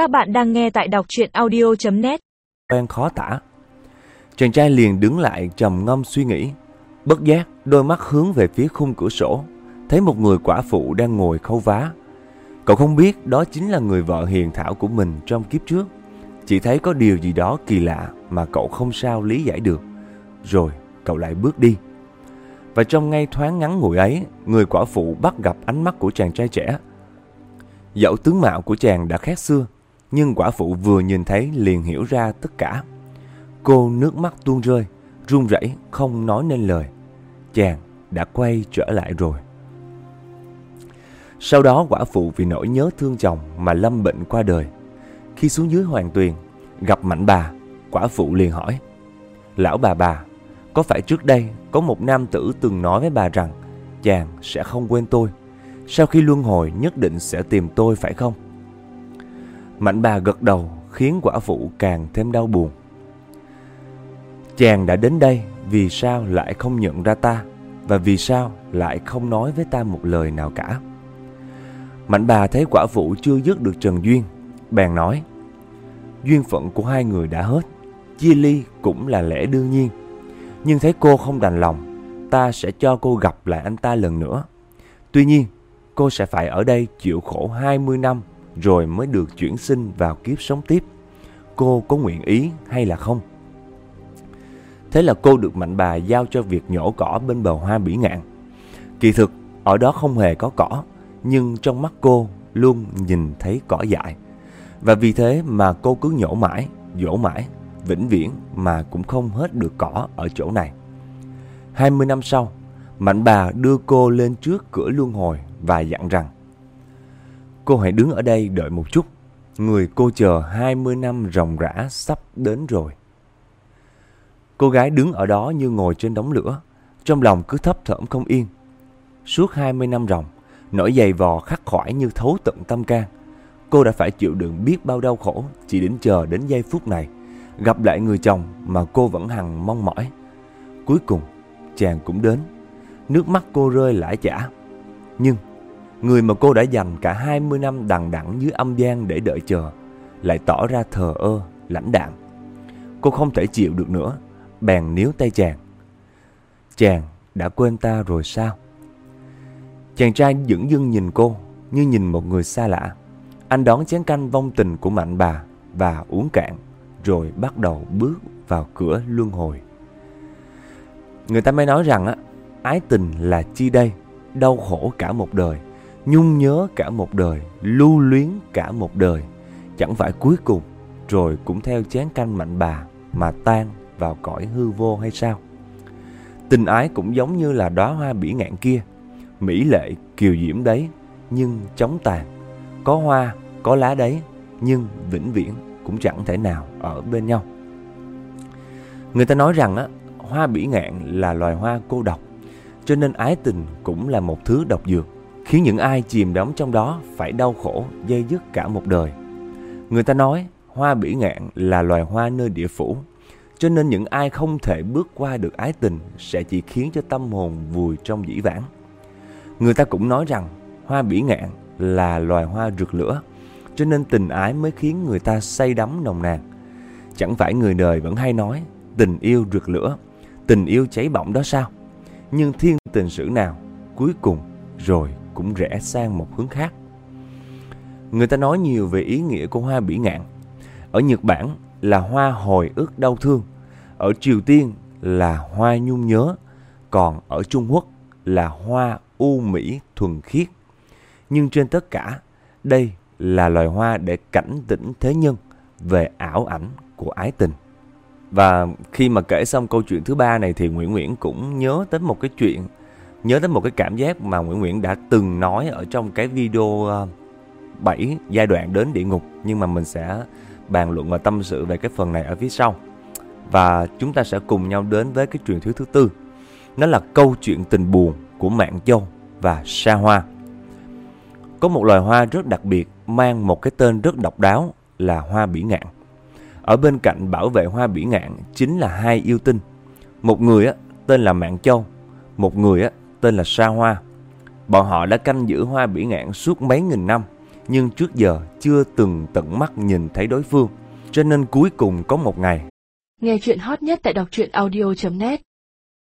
Các bạn đang nghe tại đọc chuyện audio.net quen khó tả. Chàng trai liền đứng lại trầm ngâm suy nghĩ. Bất giác, đôi mắt hướng về phía khung cửa sổ, thấy một người quả phụ đang ngồi khâu vá. Cậu không biết đó chính là người vợ hiền thảo của mình trong kiếp trước. Chỉ thấy có điều gì đó kỳ lạ mà cậu không sao lý giải được. Rồi cậu lại bước đi. Và trong ngay thoáng ngắn ngủi ấy, người quả phụ bắt gặp ánh mắt của chàng trai trẻ. Dẫu tướng mạo của chàng đã khác xưa, nhưng quả phụ vừa nhìn thấy liền hiểu ra tất cả. Cô nước mắt tuôn rơi, run rẩy không nói nên lời. Chàng đã quay trở lại rồi. Sau đó quả phụ vì nỗi nhớ thương chồng mà lâm bệnh qua đời. Khi xuống dưới hoàng tuyền, gặp mạnh bà, quả phụ liền hỏi. Lão bà bà, có phải trước đây có một nam tử từng nói với bà rằng chàng sẽ không quên tôi, sau khi luân hồi nhất định sẽ tìm tôi phải không? Mạnh bà gật đầu khiến quả phụ càng thêm đau buồn. Chàng đã đến đây vì sao lại không nhận ra ta và vì sao lại không nói với ta một lời nào cả. Mạnh bà thấy quả phụ chưa dứt được Trần Duyên, bèn nói Duyên phận của hai người đã hết, chia ly cũng là lẽ đương nhiên. Nhưng thấy cô không đành lòng, ta sẽ cho cô gặp lại anh ta lần nữa. Tuy nhiên, cô sẽ phải ở đây chịu khổ 20 năm rồi mới được chuyển sinh vào kiếp sống tiếp. Cô có nguyện ý hay là không? Thế là cô được mạnh bà giao cho việc nhổ cỏ bên bờ hoa bỉ ngạn. Kỳ thực, ở đó không hề có cỏ, nhưng trong mắt cô luôn nhìn thấy cỏ dại. Và vì thế mà cô cứ nhổ mãi, dỗ mãi, vĩnh viễn mà cũng không hết được cỏ ở chỗ này. 20 năm sau, Mạnh bà đưa cô lên trước cửa luân hồi và dặn rằng Cô hãy đứng ở đây đợi một chút. Người cô chờ 20 năm ròng rã sắp đến rồi. Cô gái đứng ở đó như ngồi trên đống lửa, trong lòng cứ thấp thởm không yên. Suốt 20 năm ròng, nỗi dày vò khắc khoải như thấu tận tâm can. Cô đã phải chịu đựng biết bao đau khổ chỉ đến chờ đến giây phút này, gặp lại người chồng mà cô vẫn hằng mong mỏi. Cuối cùng, chàng cũng đến. Nước mắt cô rơi lã chả. Nhưng Người mà cô đã dành cả 20 năm đằng đẵng dưới âm gian để đợi chờ Lại tỏ ra thờ ơ, lãnh đạm. Cô không thể chịu được nữa Bèn níu tay chàng. Chàng đã quên ta rồi sao? Chàng trai dững dưng nhìn cô Như nhìn một người xa lạ. Anh đón chén canh vong tình của mạnh bà Và uống cạn Rồi bắt đầu bước vào cửa luân hồi. Người ta mới nói rằng á Ái tình là chi đây Đau khổ cả một đời nhung nhớ cả một đời, lưu luyến cả một đời, chẳng phải cuối cùng rồi cũng theo chén canh mạnh bà mà tan vào cõi hư vô hay sao? Tình ái cũng giống như là đóa hoa bỉ ngạn kia, mỹ lệ kiều diễm đấy, nhưng chóng tàn, có hoa, có lá đấy, nhưng vĩnh viễn cũng chẳng thể nào ở bên nhau. Người ta nói rằng á, hoa bỉ ngạn là loài hoa cô độc, cho nên ái tình cũng là một thứ độc dược khiến những ai chìm đắm trong đó phải đau khổ, dây dứt cả một đời. Người ta nói hoa bỉ ngạn là loài hoa nơi địa phủ, cho nên những ai không thể bước qua được ái tình sẽ chỉ khiến cho tâm hồn vùi trong dĩ vãng. Người ta cũng nói rằng hoa bỉ ngạn là loài hoa rực lửa, cho nên tình ái mới khiến người ta say đắm nồng nàn. Chẳng phải người đời vẫn hay nói tình yêu rực lửa, tình yêu cháy bỏng đó sao? Nhưng thiên tình sử nào cuối cùng rồi cũng rẽ sang một hướng khác. Người ta nói nhiều về ý nghĩa của hoa bỉ ngạn. Ở Nhật Bản là hoa hồi ức đau thương, ở Triều Tiên là hoa nhung nhớ, còn ở Trung Quốc là hoa u mỹ thuần khiết. Nhưng trên tất cả, đây là loài hoa để cảnh tỉnh thế nhân về ảo ảnh của ái tình. Và khi mà kể xong câu chuyện thứ ba này thì Nguyễn Nguyễn cũng nhớ tới một cái chuyện nhớ đến một cái cảm giác mà Nguyễn Nguyễn đã từng nói ở trong cái video ờ, 7 giai đoạn đến địa ngục nhưng mà mình sẽ bàn luận và tâm sự về cái phần này ở phía sau. Và chúng ta sẽ cùng nhau đến với cái truyền thuyết thứ tư. Nó là câu chuyện tình buồn của Mạng Châu và Sa Hoa. Có một loài hoa rất đặc biệt mang một cái tên rất độc đáo là hoa bỉ ngạn. Ở bên cạnh bảo vệ hoa bỉ ngạn chính là hai yêu tinh. Một người á, tên là Mạng Châu, một người á, tên là Sa Hoa. Bọn họ đã canh giữ hoa bỉ ngạn suốt mấy nghìn năm, nhưng trước giờ chưa từng tận mắt nhìn thấy đối phương. Cho nên cuối cùng có một ngày, Nghe chuyện hot nhất tại đọc truyện audio.net